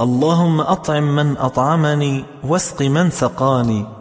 اللهم أطعم من أطعمني واسق من سقاني.